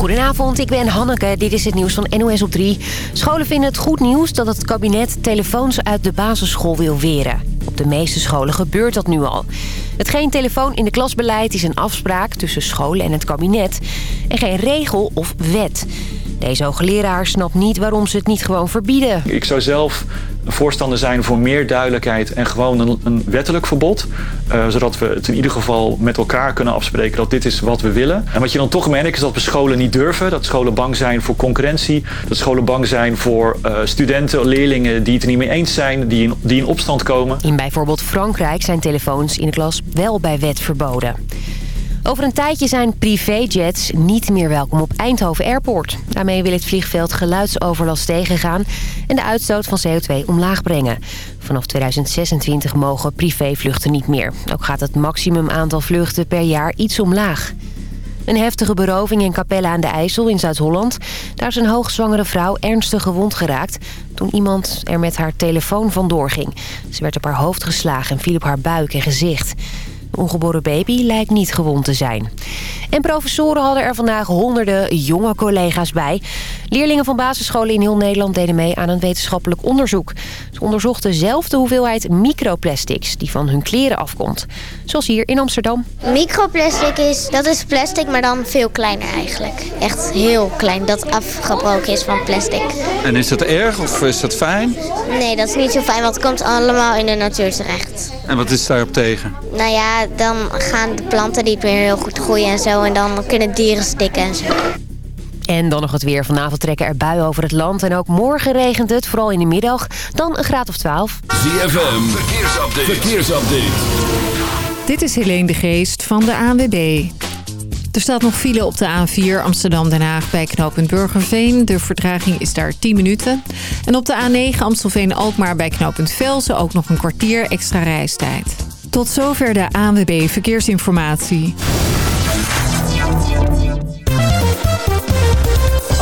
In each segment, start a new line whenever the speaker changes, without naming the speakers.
Goedenavond, ik ben Hanneke. Dit is het nieuws van NOS op 3. Scholen vinden het goed nieuws dat het kabinet telefoons uit de basisschool wil weren. Op de meeste scholen gebeurt dat nu al. Het geen telefoon in de klasbeleid is een afspraak tussen scholen en het kabinet... en geen regel of wet. Deze hoogleraar snapt niet waarom ze het niet gewoon verbieden.
Ik zou zelf voorstander zijn voor meer duidelijkheid en gewoon een, wettelijk verbod. Uh, zodat we het in ieder geval met elkaar kunnen afspreken dat dit is wat we willen. En wat je dan toch merkt is dat we scholen niet durven. Dat scholen bang zijn voor concurrentie. Dat scholen bang zijn voor uh, studenten, leerlingen die het er niet mee eens zijn. Die in, die in opstand komen.
In bijvoorbeeld Frankrijk zijn telefoons in de klas wel bij wet verboden. Over een tijdje zijn privéjets niet meer welkom op Eindhoven Airport. Daarmee wil het vliegveld geluidsoverlast tegengaan en de uitstoot van CO2 omlaag brengen. Vanaf 2026 mogen privévluchten niet meer. Ook gaat het maximum aantal vluchten per jaar iets omlaag. Een heftige beroving in Capelle aan de IJssel in Zuid-Holland. Daar is een hoogzwangere vrouw ernstig gewond geraakt... toen iemand er met haar telefoon vandoor ging. Ze werd op haar hoofd geslagen en viel op haar buik en gezicht. Ongeboren baby lijkt niet gewond te zijn. En professoren hadden er vandaag honderden jonge collega's bij. Leerlingen van basisscholen in heel Nederland deden mee aan een wetenschappelijk onderzoek. Ze onderzochten zelf de hoeveelheid microplastics die van hun kleren afkomt. Zoals hier in Amsterdam.
Microplastic is, dat is plastic, maar dan veel kleiner eigenlijk. Echt heel klein, dat afgebroken is van plastic.
En is dat erg of is dat fijn?
Nee, dat is niet zo fijn, want het komt allemaal in de natuur terecht.
En wat is daarop tegen?
Nou ja, dan gaan de planten niet meer heel goed groeien en zo. En dan kunnen dieren stikken en zo.
En dan nog het weer. Vanavond trekken er buien over het land. En ook morgen regent het, vooral in de middag. Dan een graad of 12.
ZFM, verkeersupdate. verkeersupdate.
Dit is Helene de Geest van de ANWB. Er staat nog file op de A4 Amsterdam-Den Haag bij knooppunt Burgerveen. De vertraging is daar 10 minuten. En op de A9 Amstelveen-Alkmaar bij knooppunt Velsen ook nog een kwartier extra reistijd. Tot zover de ANWB Verkeersinformatie.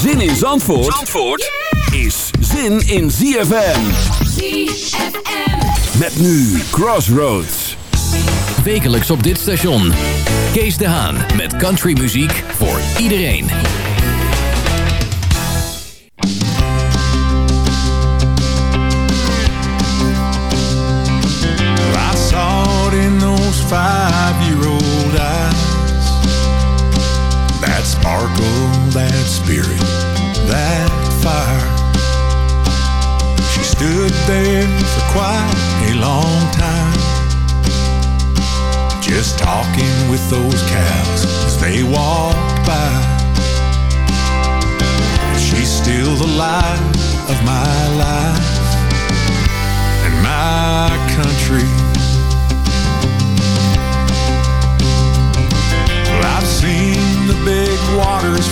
Zin in Zandvoort, Zandvoort is zin in ZFM. ZFM. Met nu Crossroads. Wekelijks op dit station. Kees de Haan met countrymuziek voor iedereen.
I saw it in those five-year-old eyes That sparkle, that spirit, there for quite a long time. Just talking with those cows as they walked by. She's still the light of my life. And my country. Well, I've seen the big waters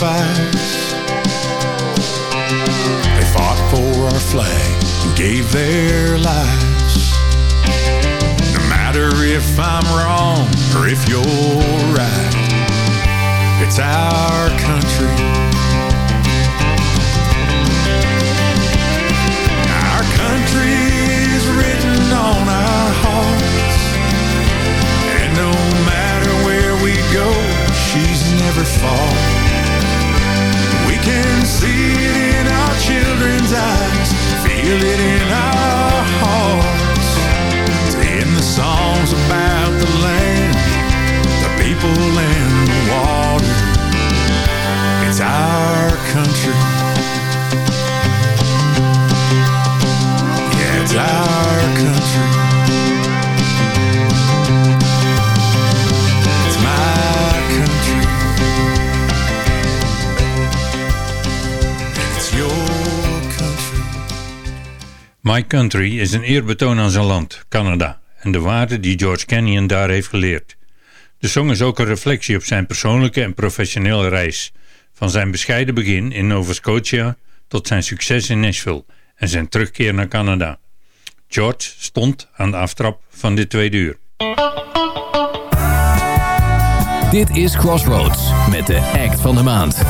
sacrifice. They fought for our flag and gave their lives. No matter if I'm wrong or if you're right, it's our country. Our country is written on our hearts, and no matter where we go, she's never far. feel it in our My Country
is een eerbetoon aan zijn land, Canada, en de waarden die George Canyon daar heeft geleerd. De song is ook een reflectie op zijn persoonlijke en professionele reis, van zijn bescheiden begin in Nova Scotia tot zijn succes in Nashville en zijn terugkeer naar Canada. George stond aan de aftrap van dit tweede uur.
Dit is Crossroads met de act van de maand.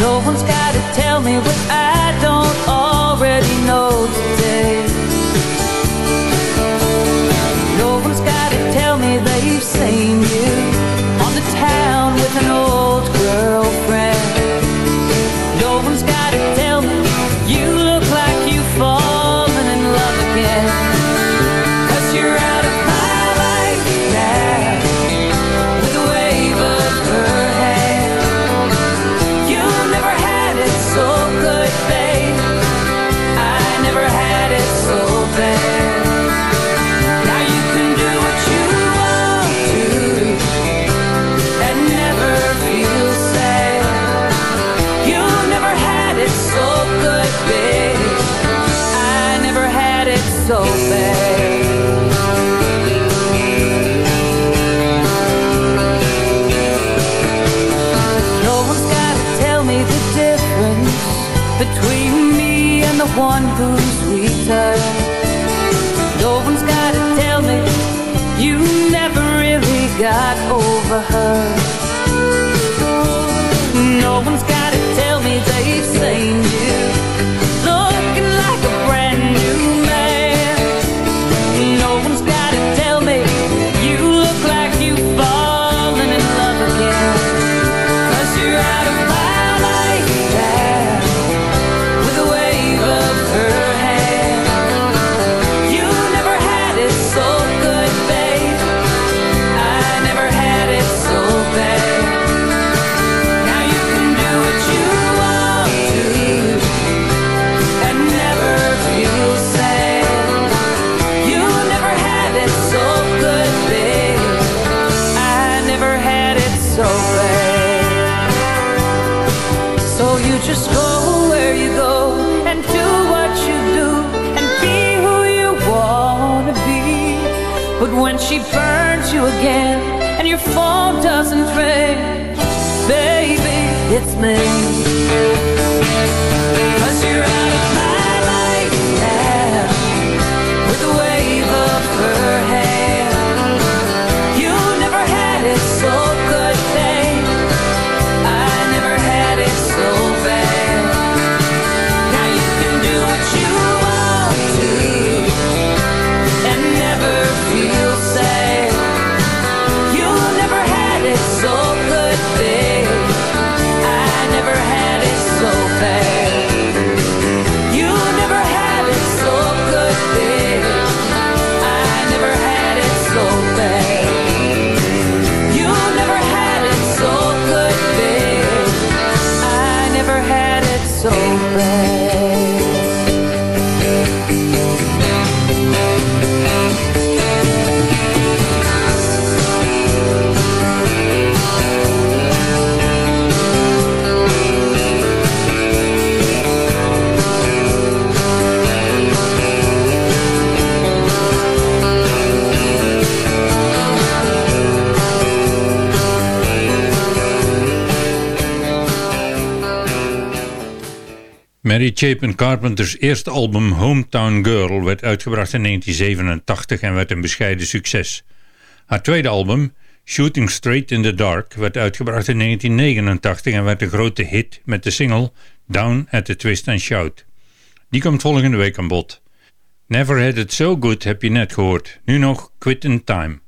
No one's got to tell me what got over her. coming
Mary Chapin Carpenter's eerste album Hometown Girl werd uitgebracht in 1987 en werd een bescheiden succes. Haar tweede album, Shooting Straight in the Dark, werd uitgebracht in 1989 en werd een grote hit met de single Down at the Twist and Shout. Die komt volgende week aan bod. Never Had It So Good heb je net gehoord. Nu nog Quit in Time.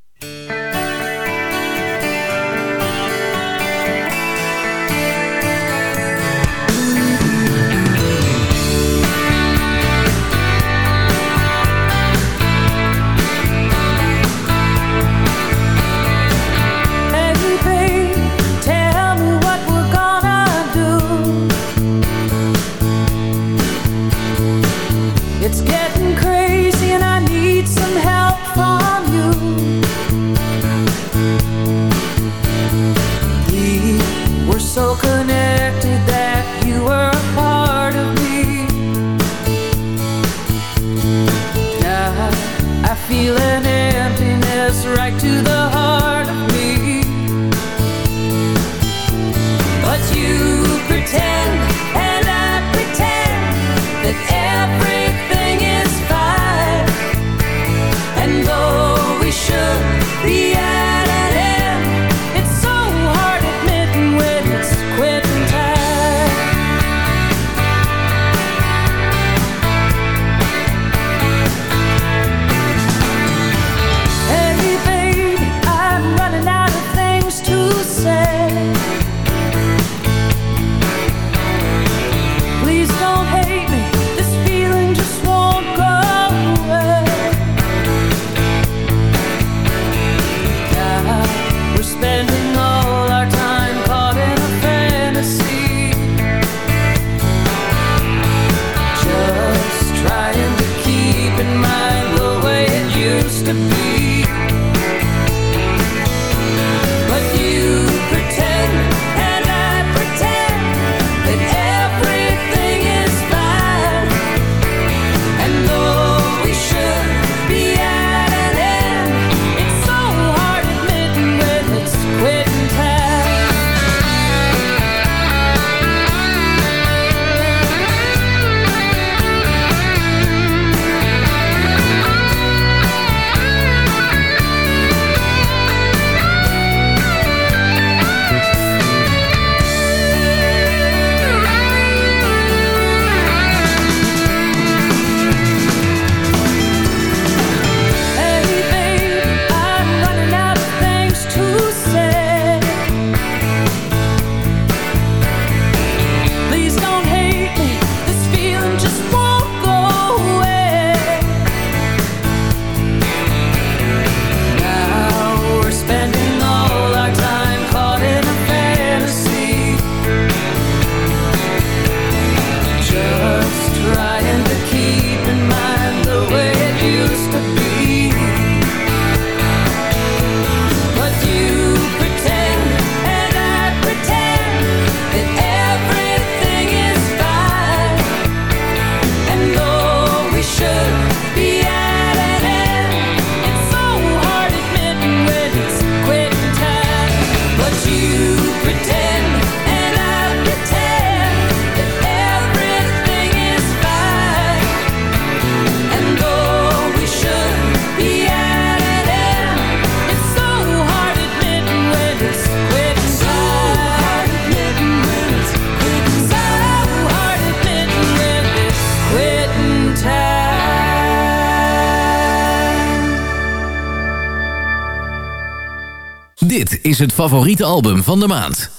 is
het favoriete album van de maand.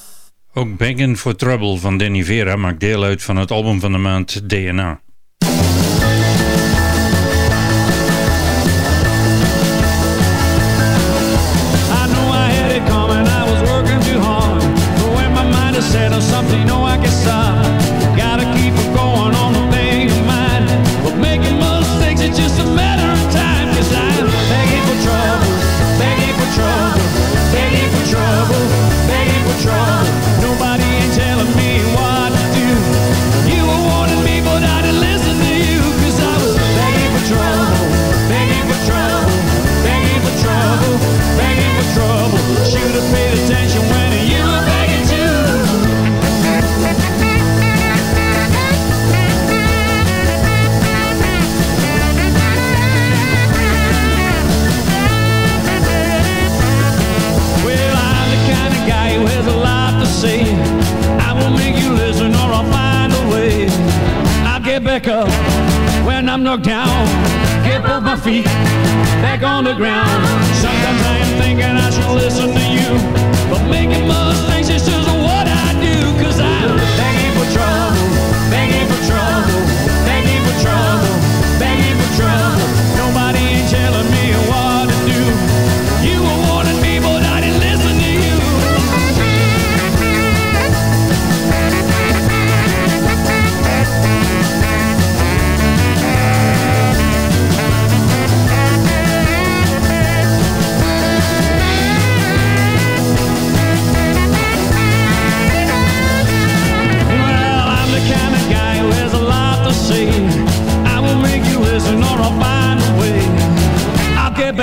Ook Begging for Trouble van Danny Vera maakt deel uit van het album van de maand DNA.
back up when I'm knocked down. Can't put my feet back on the ground. Sometimes I am thinking I should listen to you, but making mistakes is just what I do. Cause I'm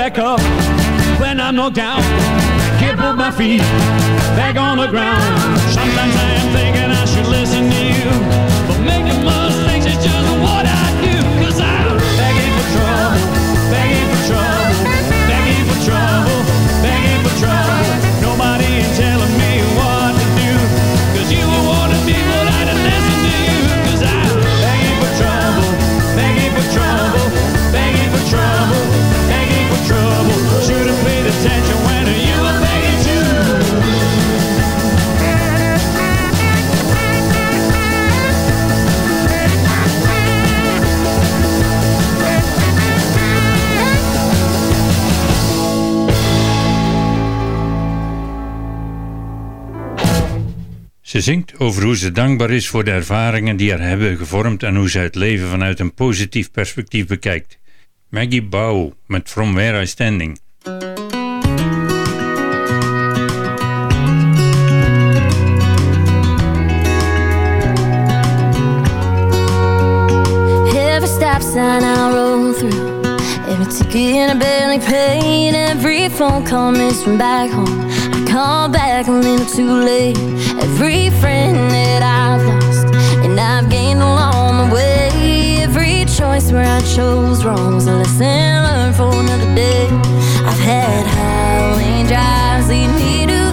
back up when I'm knocked down. Can't put my feet back on the ground. Sometimes I am thinking I should listen to you, but making mistakes is just what I do.
Ze zingt over hoe ze dankbaar is voor de ervaringen die haar hebben gevormd en hoe ze het leven vanuit een positief perspectief bekijkt. Maggie Bow met From Where I Standing.
Every stop sign I roll through Every ticket in a belly pain Every phone call missed from back home Call back a little too late. Every friend that I've lost And I've gained along the way. Every choice where I chose wrong Was a lesson learned for another day. I've had howling drives lead me to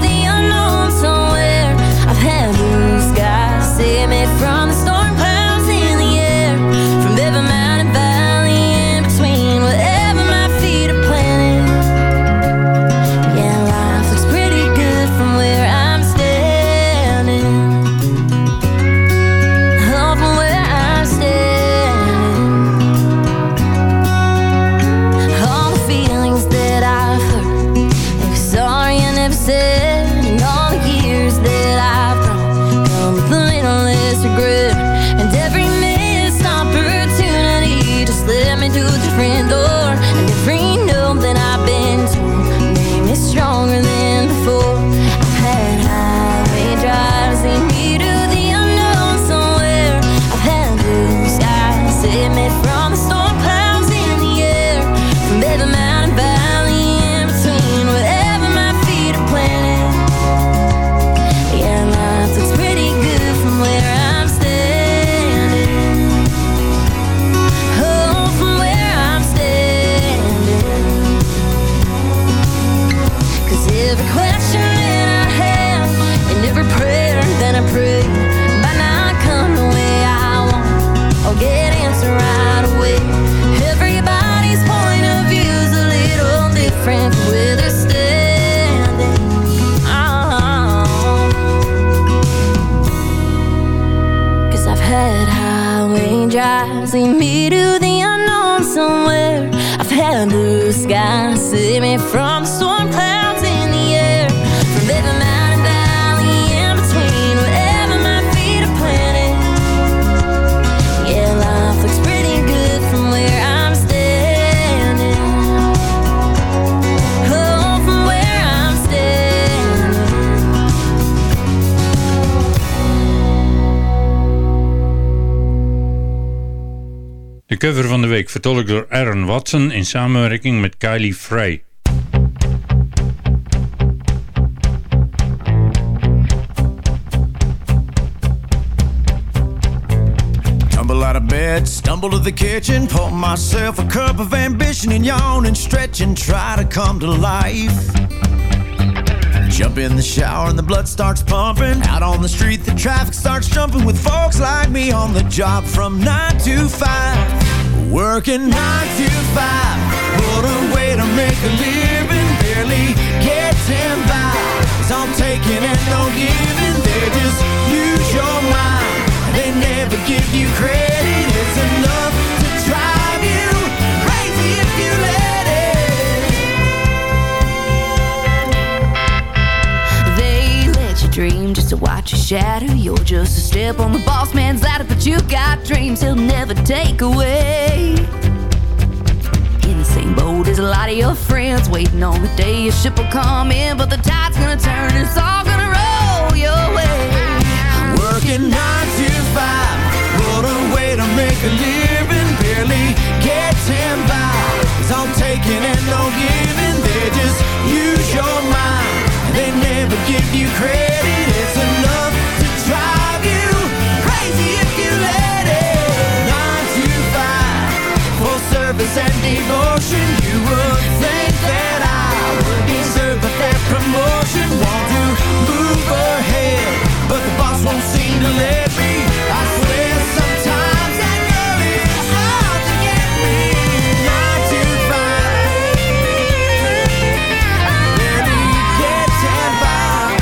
see me to the unknown somewhere. I've had blue skies
cover van de week vertolkt door Aaron Watson in samenwerking met Kylie Frey.
Out of bed, stumble to the kitchen, pour myself a cup of ambition and yawn and stretch and try to come to life. Jump in the shower and the blood starts pumping. Out on the street, the traffic starts jumping with folks like me on the job from 9 to 5. Working 9 to 5. What a way to make a living. Barely getting by. All taking and no giving. They just use your mind. They never give you credit. It's enough to drive you crazy if you let it.
They let you dream just to watch you shatter. You're just a step on the boss man's ladder, but you got dreams he'll never take away. In the same boat as a lot of your friends, waiting on the day your ship will come in, but the tide's gonna turn and it's all gonna roll your way.
Working nine to five. What a way to make a living. Barely getting by. It's all taking and no giving. They just use your mind. They never give you credit. It's enough service and devotion. You would think that I would deserve a fair promotion. Want to move ahead, but the boss won't seem to let me. I swear sometimes that girl is out to get me. Nine to five. Barely getting by.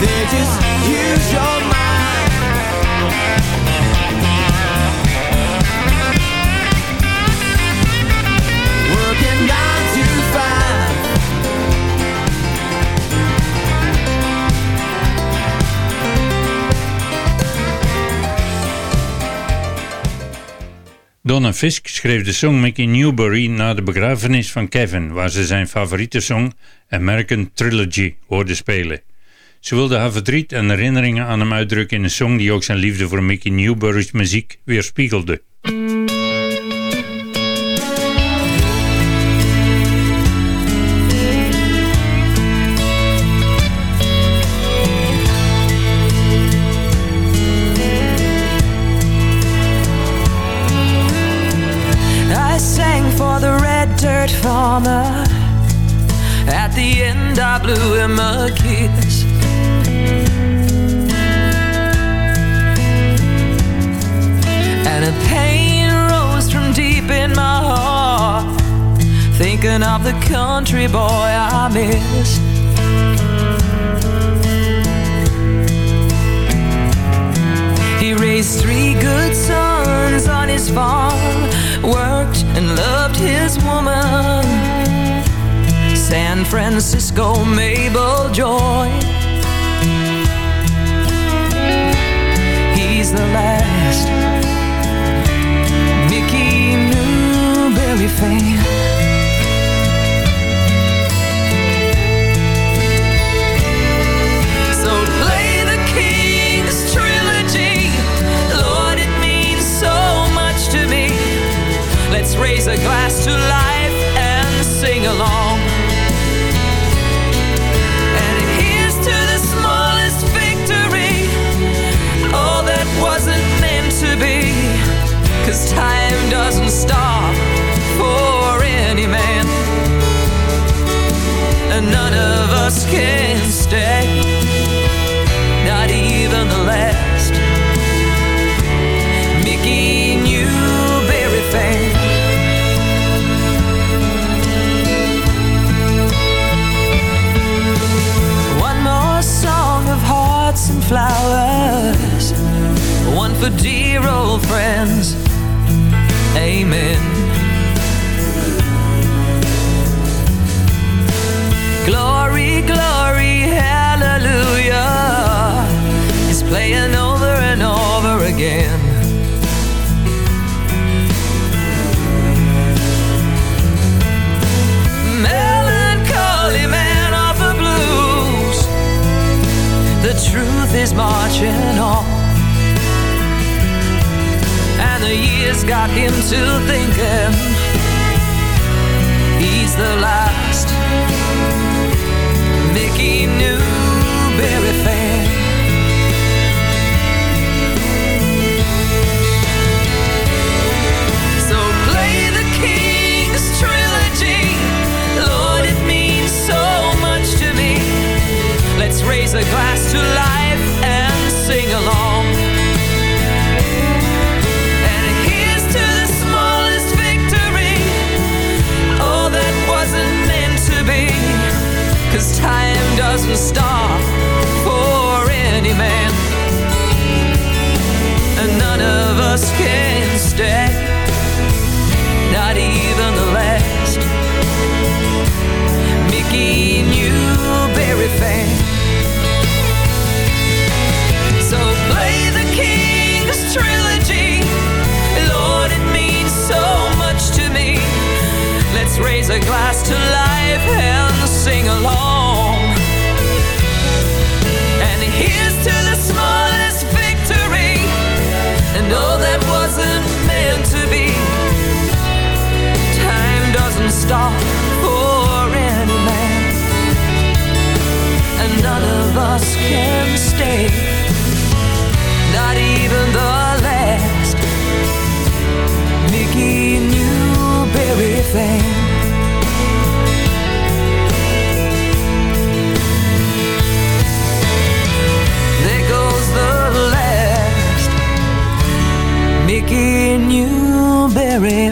They just
Donna Fisk schreef de song Mickey Newbury na de begrafenis van Kevin, waar ze zijn favoriete song American Trilogy hoorde spelen. Ze wilde haar verdriet en herinneringen aan hem uitdrukken in een song die ook zijn liefde voor Mickey Newbury's muziek weerspiegelde.
I blew him a kiss. And a pain rose from deep in my heart. Thinking of the country boy I miss. He raised three good sons on his farm, worked and loved his woman. San Francisco Mabel Joy. He's the last Mickey Newbury fan. So play the King's trilogy. Lord, it means so much to me. Let's raise a glass to life and sing along. time doesn't stop for any man. And none of us can stay, not even the last. Mickey fan. One more song of hearts and flowers one for dear old friends Amen. Got him to thinking a glass to life and sing along. And here's to the smallest victory. And oh, that wasn't meant to be. Time doesn't stop for any man. And none of us can stay. Not even the last Mickey Newbury fan.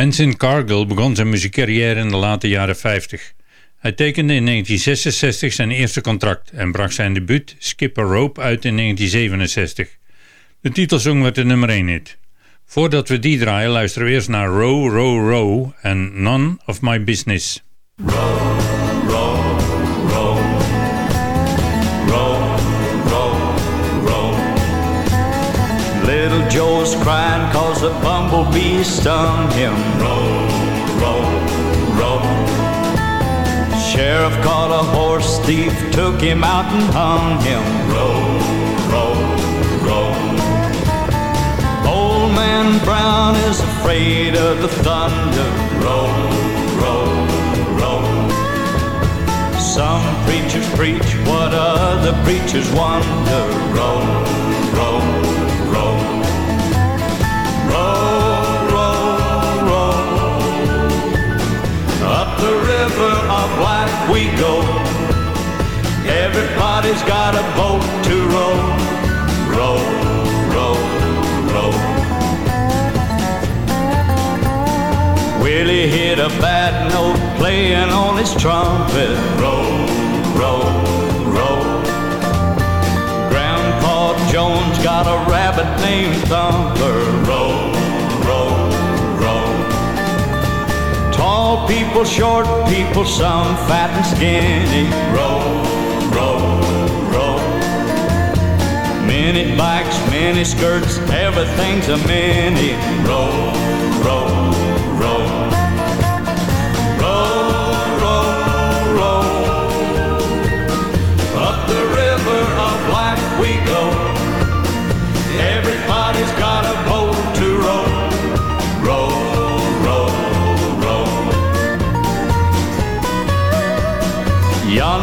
Hanson Cargill begon zijn muziekcarrière in de late jaren 50. Hij tekende in 1966 zijn eerste contract en bracht zijn debuut Skip a Rope uit in 1967. De titelsong werd de nummer 1 hit. Voordat we die draaien luisteren we eerst naar Row, Row, Row en None of My Business.
Joe's crying cause a bumblebee stung him. Roll, roll, roll. Sheriff caught a horse thief, took him out and hung him. Roll, roll, roll. Old man Brown is afraid of the thunder. Roll, roll, roll. Some preachers preach what other preachers wonder. Roll, river of life we go. Everybody's got a boat to row. Roll, roll, roll. Willie hit a bad note playing on his trumpet. Roll, roll, roll. Grandpa Jones got a rabbit named Thumper. Roll, Tall people, short people, some fat and skinny. Roll, roll, roll. Many bikes, many skirts, everything's a mini. Roll, roll,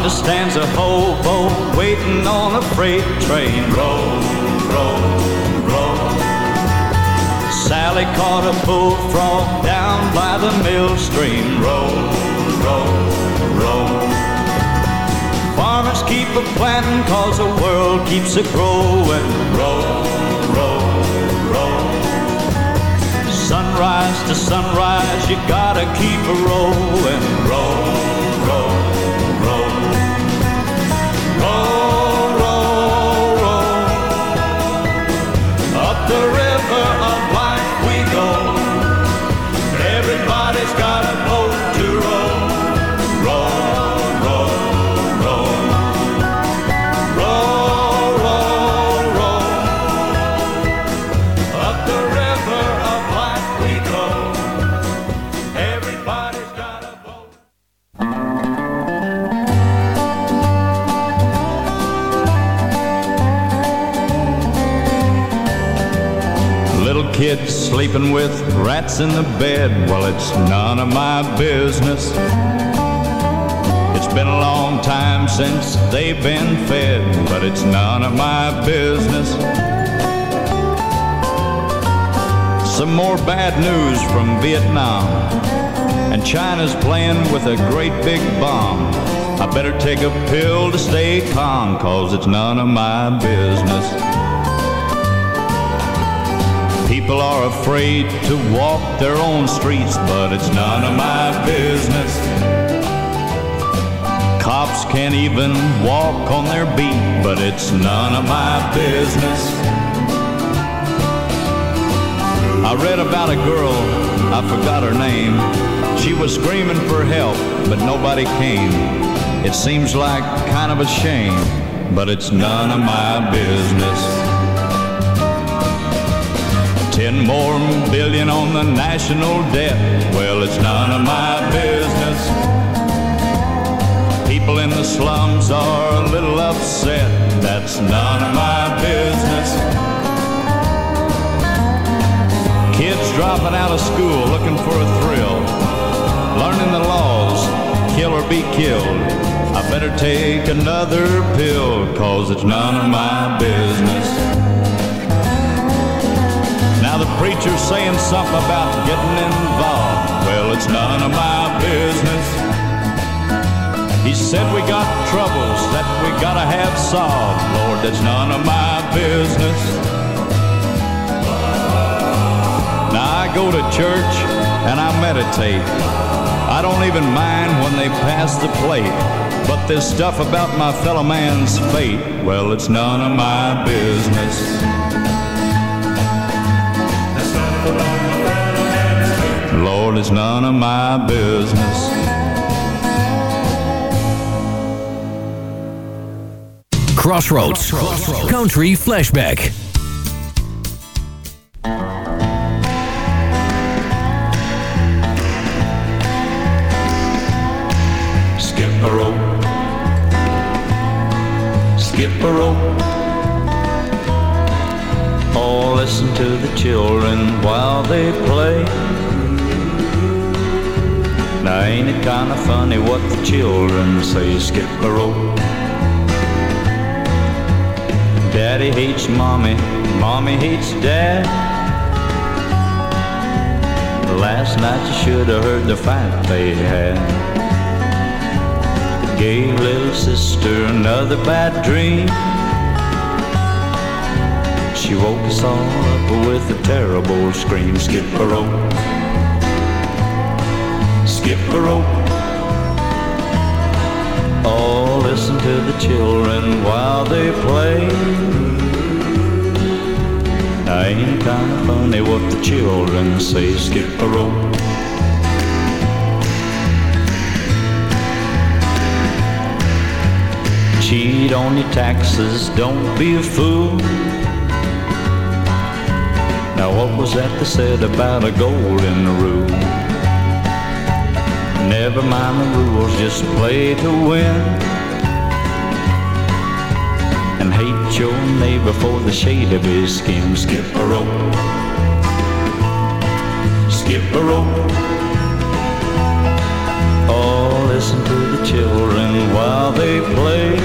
Yonder stands a hobo waiting on a freight train. Row, row, row. Sally caught a bullfrog down by the mill stream. Roll, roll, roll. Farmers keep a planting cause the world keeps a growing. Roll, roll, roll. Sunrise to sunrise, you gotta keep a rolling. Roll, roll, roll. Kids sleeping with rats in the bed. Well, it's none of my business. It's been a long time since they've been fed, but it's none of my business. Some more bad news from Vietnam. And China's playing with a great big bomb. I better take a pill to stay calm, cause it's none of my business. People are afraid to walk their own streets, but it's none of my business. Cops can't even walk on their beat, but it's none of my business. I read about a girl, I forgot her name. She was screaming for help, but nobody came. It seems like kind of a shame, but it's none of my business. Ten more billion on the national debt. Well, it's none of my business. People in the slums are a little upset. That's none of my business. Kids dropping out of school looking for a thrill. Learning the laws, kill or be killed. I better take another pill, cause it's none of my business. Preacher's saying something about getting involved. Well, it's none of my business. He said we got troubles that we gotta have solved. Lord, that's none of my business. Now I go to church and I meditate. I don't even mind when they pass the plate. But this stuff about my fellow man's fate, well, it's none of my business. Lord, it's none of my business.
Crossroads. Country Flashback.
Skip a rope. Skip a rope. Oh, listen to the children while they play. Now, ain't it kind of funny what the children say? Skip a rope. Daddy hates mommy, mommy hates dad. Last night you should have heard the fight they had. Gave little sister another bad dream. She woke us all up with a terrible scream. Skip a rope. Skip a rope. Oh, listen to the children while they play. Ain't kind of funny what the children say. Skip a rope. Cheat on your taxes, don't be a fool. Now what was that they said about a golden rule? Never mind the rules, just play to win. And hate your neighbor for the shade of his skin. Skip a rope. Skip a rope. Oh, listen to the children while they play.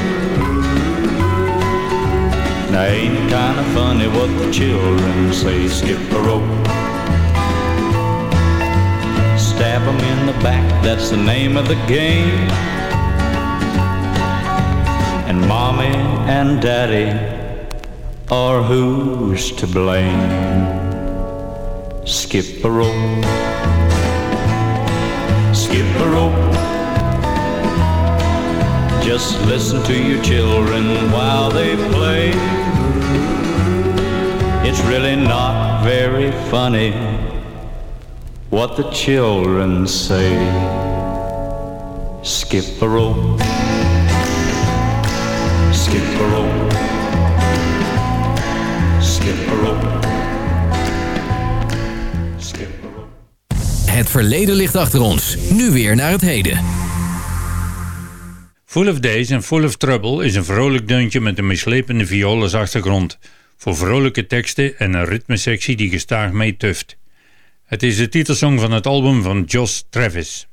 Now ain't it kinda funny what the children say? Skip a rope. The back, that's the name of the game. And mommy and daddy are who's to blame. Skip a rope, skip a rope. Just listen to your children while they play. It's really not very funny what the children say. Skip a rope, skip a rope, skip a rope. Skip a rope.
Het verleden ligt achter ons. Nu weer naar het heden.
Full of Days en Full of Trouble is een vrolijk deuntje met een mislepende viool als achtergrond. Voor vrolijke teksten en een ritmesectie die gestaag meetuft. Het is de titelsong van het album van Josh Travis.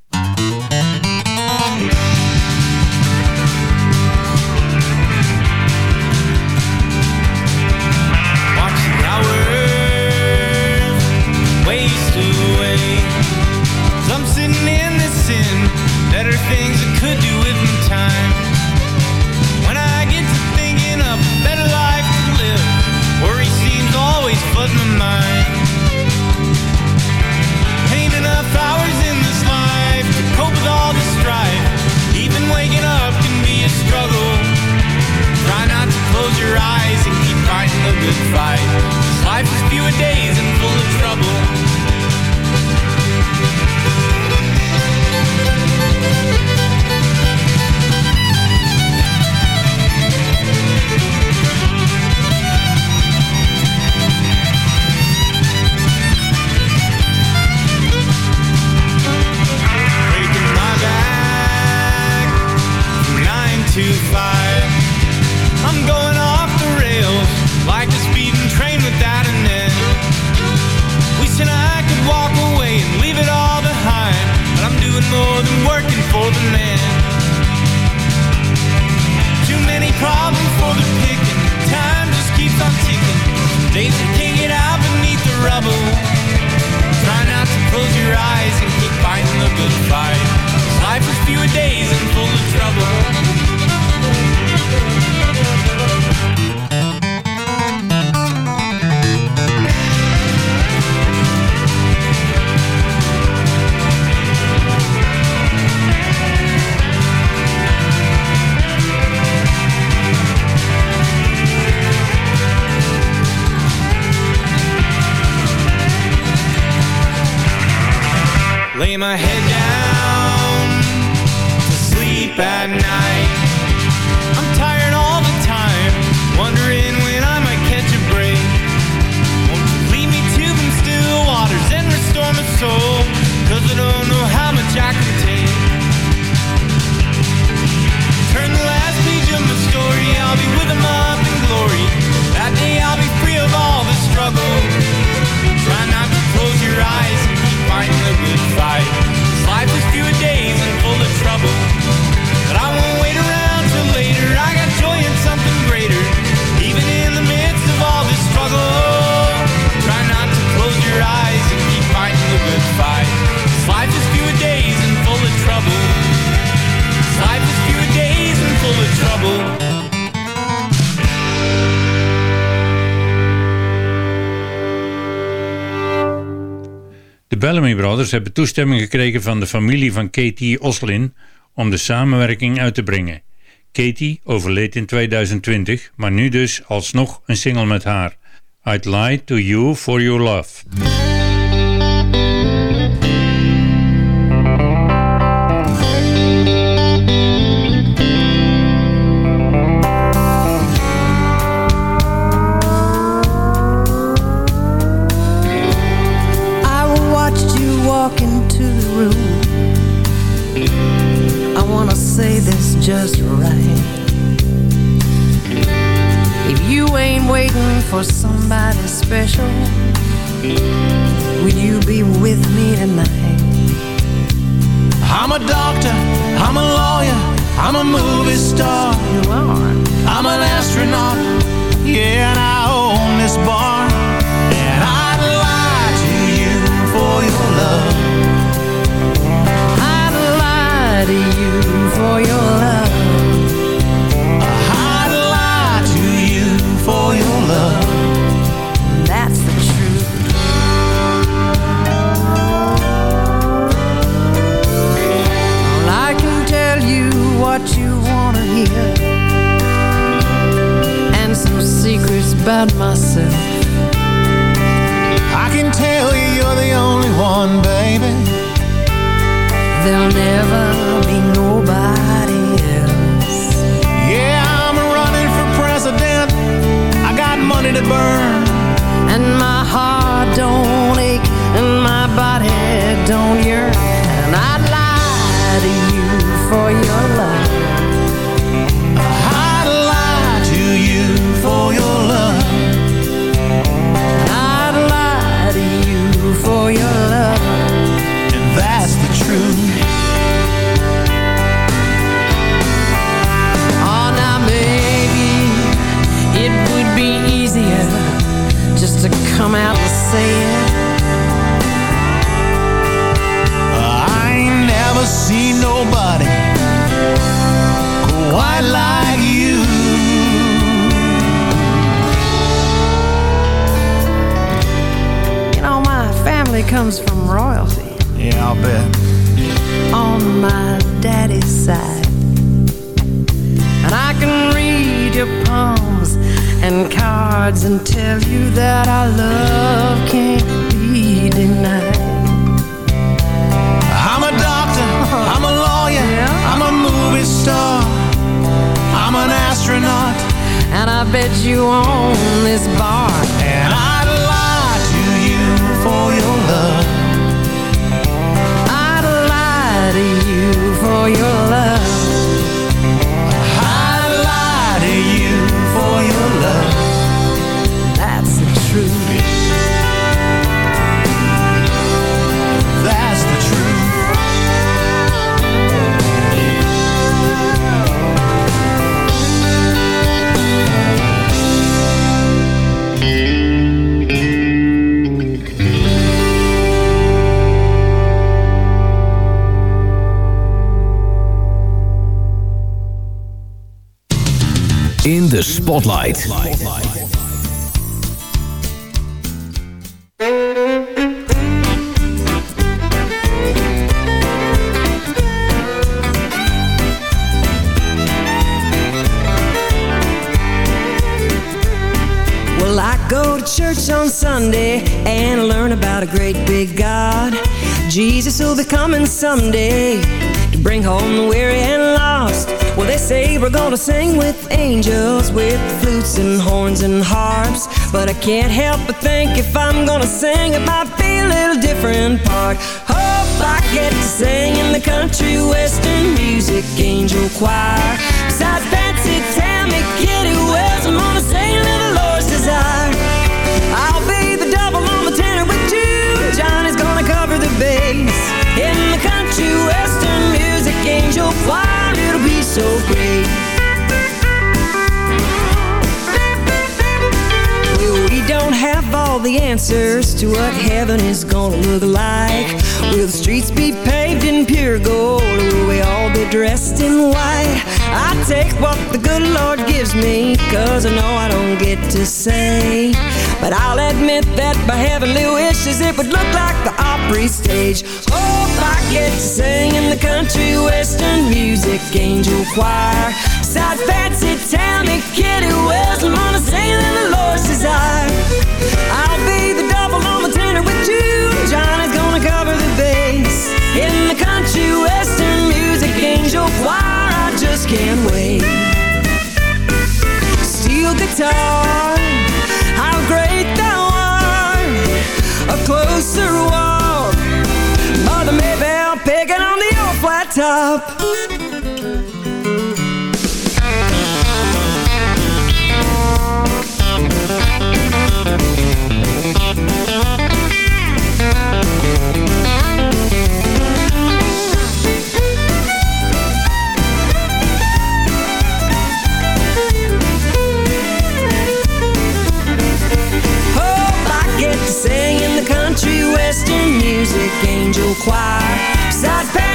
Brothers hebben toestemming gekregen van de familie van Katie Oslin om de samenwerking uit te brengen. Katie overleed in 2020, maar nu dus alsnog een single met haar. I'd lie to you for your love.
Just right. If you ain't waiting for somebody special, will you be with me tonight?
I'm a doctor, I'm a lawyer, I'm a movie star.
You are.
I'm an astronaut, yeah, and I own this bar. And I'd lie to you for your love
to you for your love. A hard lie to you for your love. That's the truth. Well,
I can tell you what you want to hear.
And some secrets about myself There'll never be nobody else.
Yeah, I'm running for president. I got money to burn.
And my heart don't ache, and my body don't yearn. To come out and say it.
I ain't never seen nobody quite like you.
You know, my family comes from royalty
Yeah, I'll bet.
on my daddy's side. And I can read your palms and cards and tell you that our love can't be denied.
I'm a doctor, I'm a lawyer, I'm a movie star, I'm an astronaut,
And I bet you own this bar.
and I'd lie to you for your love.
I'd lie to you for your love.
Spotlight.
Well, I go to church on Sunday and learn about a great big God. Jesus will be coming someday to bring home the weary and lost. Well, they say we're gonna sing with angels with flutes and horns and harps. But I can't help but think if I'm gonna sing, it might be a little different part. Hope I get to sing in the country western music angel choir. Besides Patsy, Tammy, Kitty Wells, I'm gonna sing Little Lord's Desire. I'll be the double on the tenor with June. Johnny's gonna cover the bass in the country western music angel choir. It'll be so great. Have all the answers to what heaven is gonna look like. Will the streets be paved in pure gold, or will we all be dressed in white? I take what the good Lord gives me, cause I know I don't get to say. But I'll admit that by heavenly wishes, it would look like the Opry stage. Hope I get to sing in the country western music angel choir. Side Patsy, Tammy, Kitty Wells, can't wait. Steel guitar, angel choir. Beside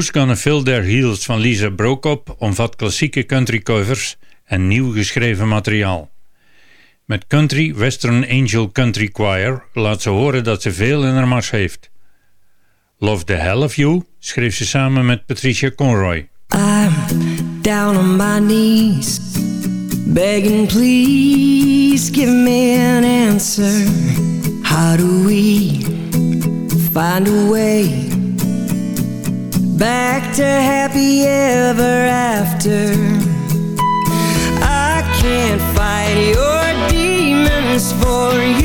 Who's Gonna Fill Their Heels van Lisa Brokop omvat klassieke country covers en nieuw geschreven materiaal. Met Country Western Angel Country Choir laat ze horen dat ze veel in haar mars heeft. Love the Hell of You schreef ze samen met Patricia Conroy.
I'm down on my knees, begging, please give me an answer. How do we find a way back to happy ever after? I can't fight your demons for you.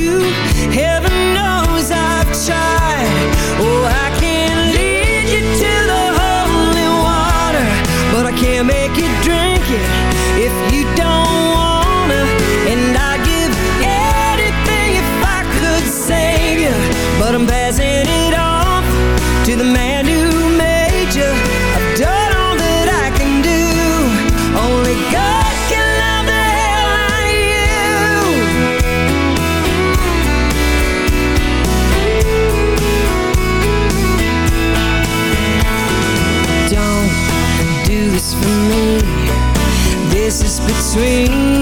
Between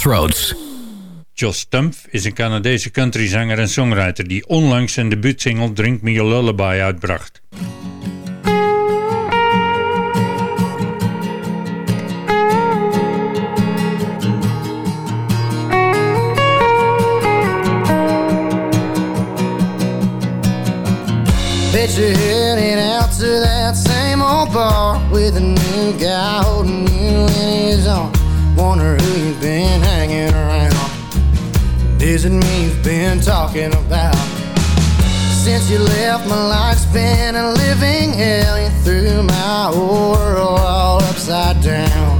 Crossroads.
Josh Stumpf is een Canadese countryzanger en songwriter die onlangs zijn debuutsingle Drink Me a Lullaby uitbracht.
Bet you're heading out to that same old bar with Is it me you've been talking about? Since you left, my life's been a living hell. You threw my world all upside down.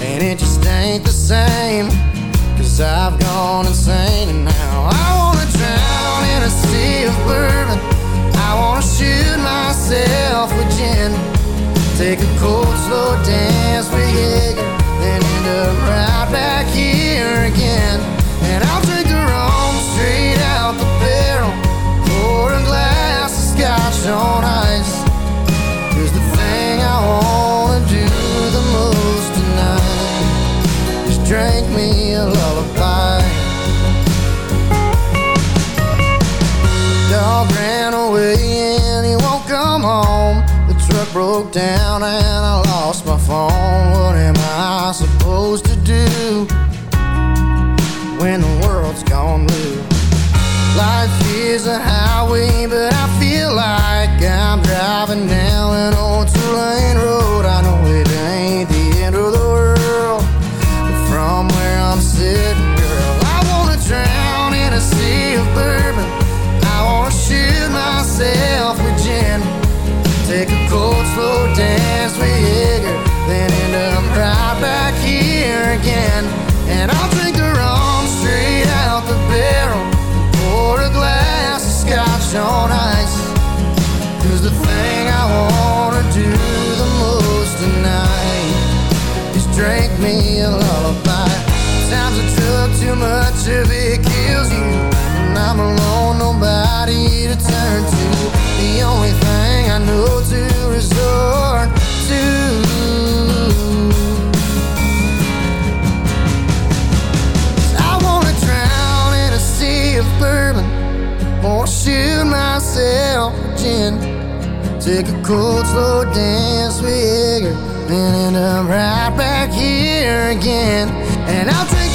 And it just ain't the same. Cause I've gone insane and now I wanna drown in a sea of bourbon. I wanna shoot myself with gin. Take a cold, slow dance with Jaeger. Then end up right broke down and I lost my phone. What am I supposed to do When the world's gone blue? Life is a highway but I feel like I'm driving down an old two-lane road. I know it ain't Pacific kills you. And I'm alone, nobody to turn to. The only thing I know to resort to. I wanna drown in a sea of bourbon. Or shoot myself gin Take a cold, slow dance with her And end up right back here again. And I'll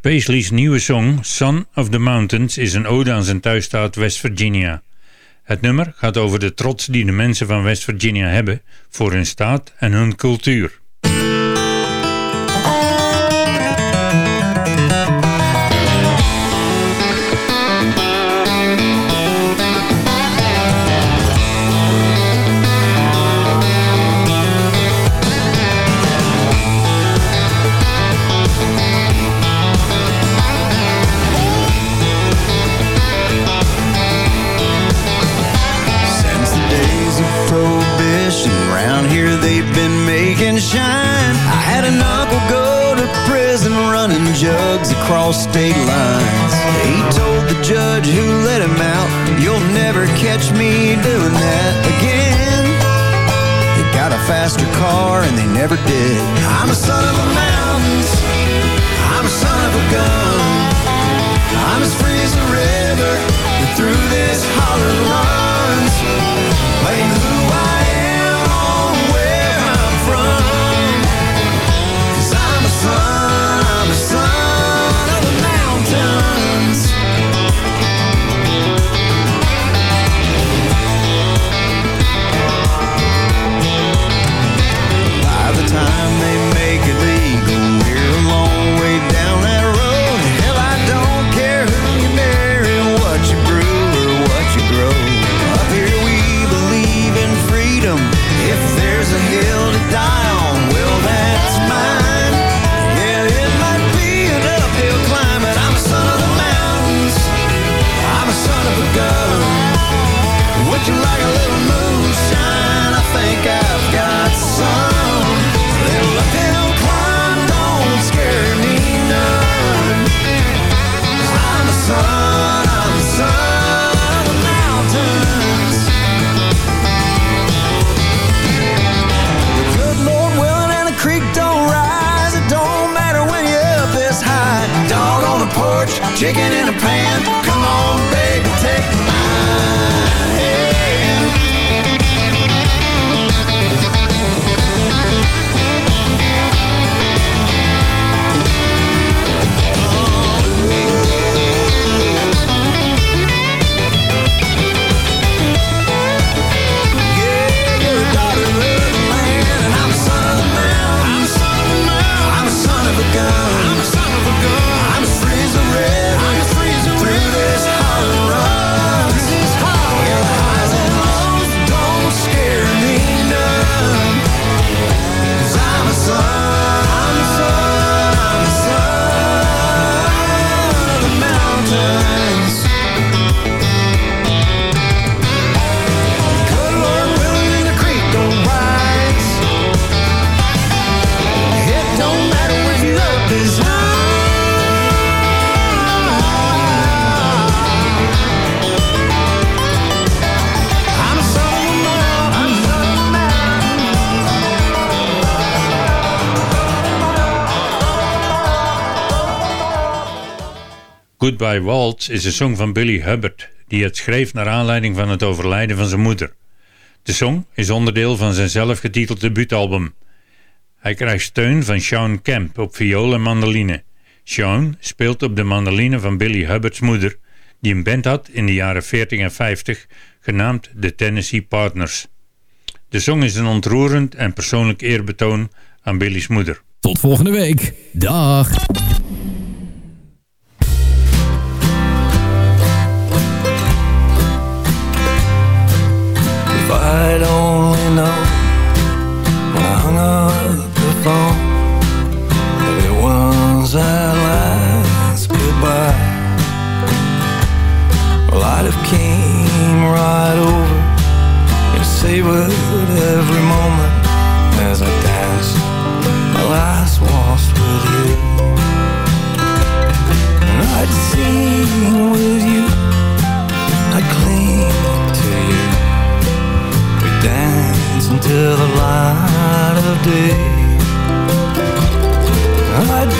Paisley's nieuwe song Son of the Mountains is een ode aan zijn thuisstaat West Virginia. Het nummer gaat over de trots die de mensen van West Virginia hebben voor hun staat en hun cultuur.
and they never did. I'm a son of a mountain
Goodbye Waltz is een song van Billy Hubbard, die het schreef naar aanleiding van het overlijden van zijn moeder. De song is onderdeel van zijn zelfgetiteld debuutalbum. Hij krijgt steun van Sean Kemp op viool en mandoline. Sean speelt op de mandoline van Billy Hubbards moeder, die een band had in de jaren 40 en 50, genaamd de Tennessee Partners. De song is een ontroerend en persoonlijk eerbetoon aan Billy's moeder.
Tot volgende week. Dag.
I'd only known when I hung up the phone that it was our last goodbye. Well, I'd have came right over and savored every moment as I danced my last waltz with you. And I'd sing with you, I'd cling dance until the light of day. I'd